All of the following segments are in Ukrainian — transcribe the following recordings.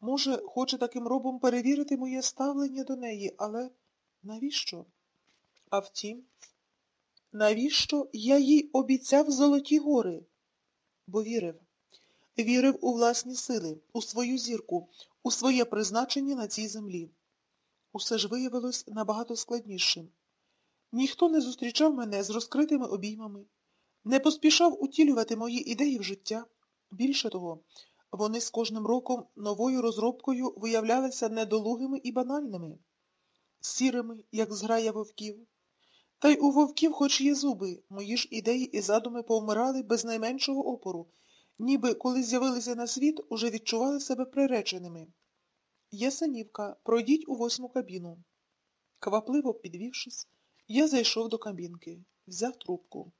Може, хоче таким робом перевірити моє ставлення до неї, але навіщо? А втім, навіщо я їй обіцяв золоті гори? Бо вірив. Вірив у власні сили, у свою зірку, у своє призначення на цій землі. Усе ж виявилось набагато складнішим. Ніхто не зустрічав мене з розкритими обіймами, не поспішав утілювати мої ідеї в життя. Більше того, вони з кожним роком новою розробкою виявлялися недолугими і банальними, сірими, як зграя вовків. Та й у вовків хоч є зуби, мої ж ідеї і задуми повмирали без найменшого опору, ніби коли з'явилися на світ, уже відчували себе приреченими. Ясенівка, пройдіть у восьму кабіну. Квапливо підвівшись, я зайшов до кабінки, взяв трубку.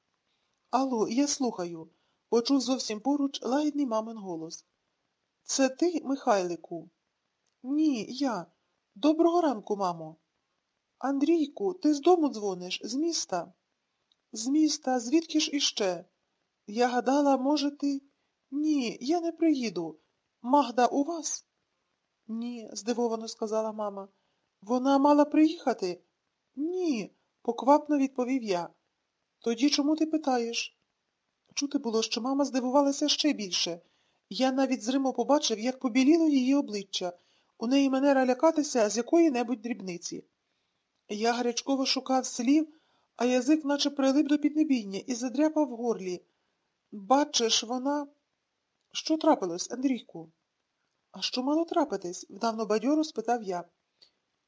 Алло, я слухаю, почув зовсім поруч лагідний мамин голос. Це ти, Михайлику? Ні, я. Доброго ранку, мамо. Андрійку, ти з дому дзвониш, з міста? З міста, звідки ж іще? Я гадала, може, ти. Ні, я не приїду. Магда у вас? Ні, здивовано сказала мама. Вона мала приїхати? Ні, поквапно відповів я. Тоді чому ти питаєш? Чути було, що мама здивувалася ще більше. Я навіть зримо побачив, як побіліло її обличчя. У неї манера лякатися з якої-небудь дрібниці. Я гарячково шукав слів, а язик наче прилип до піднебіння і задряпав в горлі. Бачиш, вона. Що трапилось, Андрійку? А що мало трапитись? вдавно бадьоро спитав я.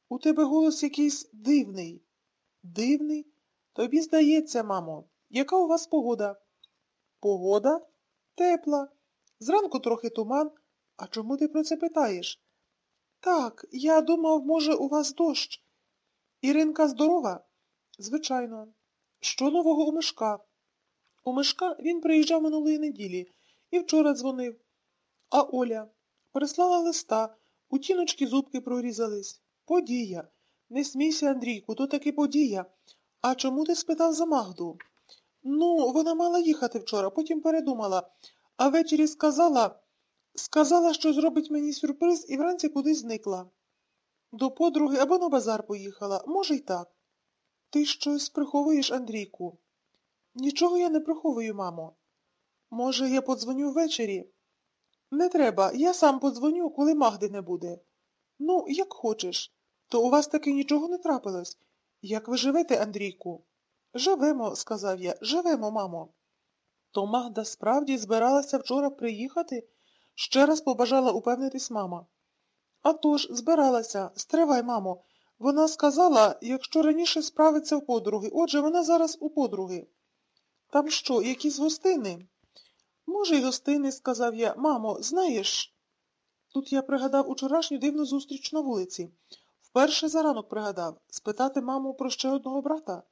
У тебе голос якийсь дивний. Дивний? Тобі здається, мамо, яка у вас погода? Погода? Тепла. Зранку трохи туман. А чому ти про це питаєш? Так, я думав, може, у вас дощ. Іринка здорова? Звичайно. Що нового у Мишка? У Мишка він приїжджав минулої неділі і вчора дзвонив. А Оля прислала листа, у тіночки зубки прорізались. Подія. Не смійся, Андрійку, то таки подія. А чому ти спитав за Магду? Ну, вона мала їхати вчора, потім передумала, а ввечері сказала, сказала, що зробить мені сюрприз і вранці кудись зникла. До подруги або на базар поїхала, може, й так. Ти щось приховуєш, Андрійку? Нічого я не приховую, мамо. Може, я подзвоню ввечері? Не треба, я сам подзвоню, коли Магди не буде. Ну, як хочеш. То у вас таки нічого не трапилось. Як ви живете, Андрійку? Живемо, сказав я, живемо, мамо. То Магда справді збиралася вчора приїхати? Ще раз побажала упевнитись мама. «А тож, збиралася. Стривай, мамо. Вона сказала, якщо раніше справиться в подруги, отже, вона зараз у подруги. Там що, якісь гостини? Може, й гостини, сказав я. Мамо, знаєш. Тут я пригадав учорашню дивну зустріч на вулиці. Вперше за ранок пригадав спитати маму про ще одного брата.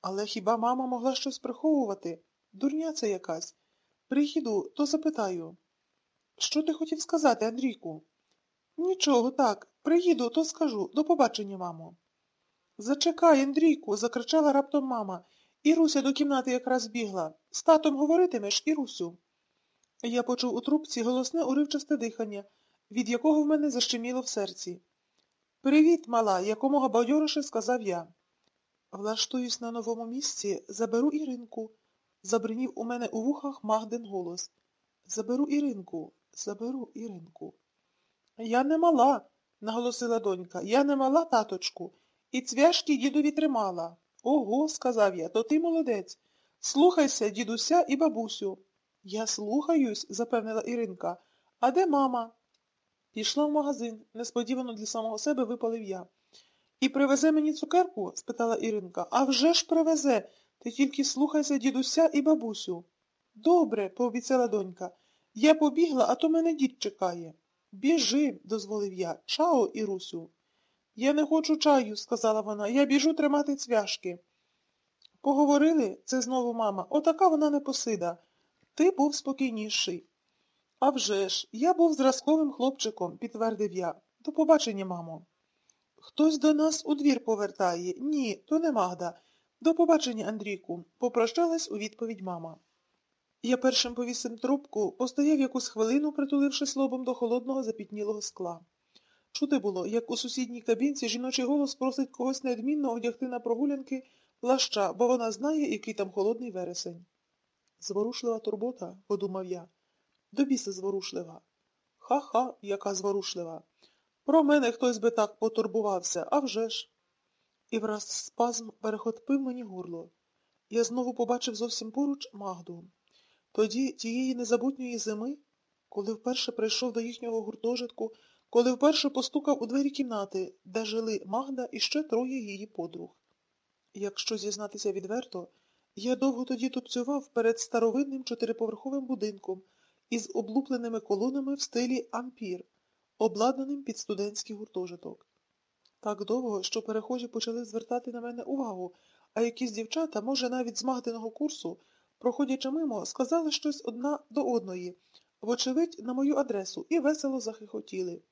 Але хіба мама могла щось приховувати? Дурня це якась. Приїду, то запитаю. Що ти хотів сказати, Андрійку? Нічого, так. Приїду, то скажу. До побачення, мамо. Зачекай, Андрійку, закричала раптом мама. Іруся до кімнати якраз бігла. З татом говоритимеш, Ірусю. Я почув у трубці голосне уривчасте дихання, від якого в мене защеміло в серці. Привіт, мала, якомога бадьорише сказав я. Влаштуюсь на новому місці, заберу Іринку. Забринів у мене у вухах Магдин голос. Заберу Іринку, заберу Іринку. Я не мала, наголосила донька. Я не мала, таточку, і цвяшки дідові тримала. Ого, сказав я, то ти молодець. Слухайся, дідуся і бабусю. Я слухаюсь, запевнила Іринка. А де мама? Пішла в магазин, несподівано для самого себе випалив я. І привезе мені цукерку? спитала Іринка. «А вже ж привезе. Ти тільки слухайся дідуся і бабусю. Добре, пообіцяла донька. Я побігла, а то мене дід чекає. Біжи, дозволив я. Чао, Ірусю. Я не хочу чаю, сказала вона. Я біжу тримати цвяшки. Поговорили, це знову мама. Отака вона непосида. Ти був спокійніший. «А вже ж, я був зразковим хлопчиком, підтвердив я. До побачення, мамо. Хтось до нас у двір повертає. Ні, то не Магда. До побачення, Андрійку, попрощалась у відповідь мама. Я першим повісив трубку, постояв якусь хвилину, притулившись лобом до холодного запітнілого скла. Чути було, як у сусідній кабінці жіночий голос просить когось неодмінно одягти на прогулянки плаща, бо вона знає, який там холодний вересень. Зворушлива турбота, подумав я. До біса зворушлива. Ха-ха, яка зворушлива. Про мене хтось би так потурбувався, а вже ж. І враз спазм перехотпив мені горло. Я знову побачив зовсім поруч Магду. Тоді, тієї незабутньої зими, коли вперше прийшов до їхнього гуртожитку, коли вперше постукав у двері кімнати, де жили Магда і ще троє її подруг. Якщо зізнатися відверто, я довго тоді тупцював перед старовинним чотириповерховим будинком із облупленими колонами в стилі ампір, обладнаним під студентський гуртожиток. Так довго, що перехожі почали звертати на мене увагу, а якісь дівчата, може, навіть з Магдиного курсу, проходячи мимо, сказали щось одна до одної, вочевидь, на мою адресу, і весело захихотіли.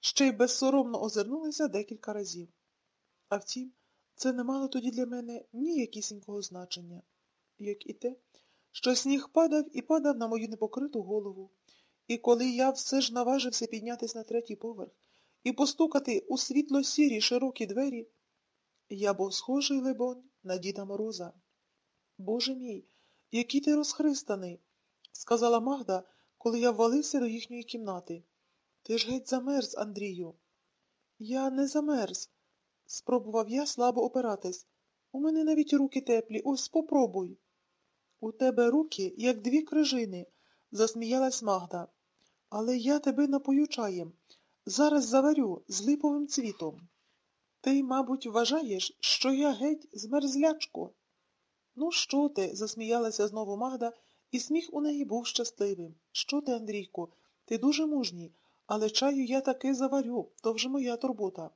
Ще й безсоромно озирнулися декілька разів. А втім, це не мало тоді для мене ніякісінького значення, як і те, що сніг падав і падав на мою непокриту голову. І коли я все ж наважився піднятися на третій поверх і постукати у світло сірі широкі двері, я був схожий, лебонь, на Діда Мороза. Боже мій, який ти розхристаний, сказала Магда, коли я ввалився до їхньої кімнати. Ти ж геть замерз, Андрію. Я не замерз, спробував я слабо опиратись. У мене навіть руки теплі, ось попробуй. У тебе руки, як дві крижини, засміялась Магда. Але я тебе напою чаєм. Зараз заварю з липовим цвітом. Ти, мабуть, вважаєш, що я геть змерзлячко. Ну, що ти? засміялася знову Магда, і сміх у неї був щасливим. Що ти, Андрійку, ти дуже мужній, але чаю я таки заварю, то вже моя турбота.